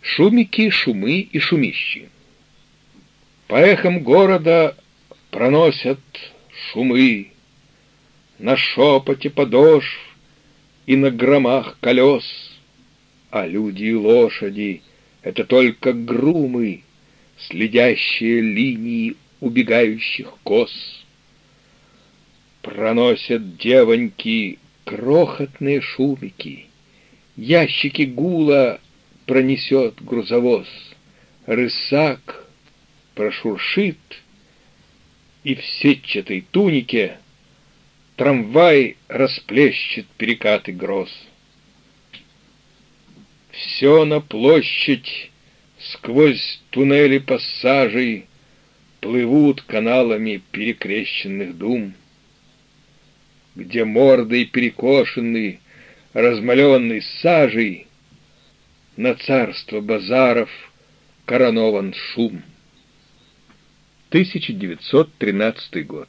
Шумики, шумы и шумищи. По эхам города проносят шумы На шепоте подошв и на громах колес, А люди и лошади — это только грумы, Следящие линии убегающих кос. Проносят девоньки крохотные шумики, Ящики гула пронесет грузовоз, Рысак прошуршит, и в сетчатой тунике Трамвай расплещет перекаты гроз. Все на площадь сквозь туннели пассажей Плывут каналами перекрещенных дум, Где мордой перекошенный, размаленный сажей, На царство базаров коронован шум. 1913 год.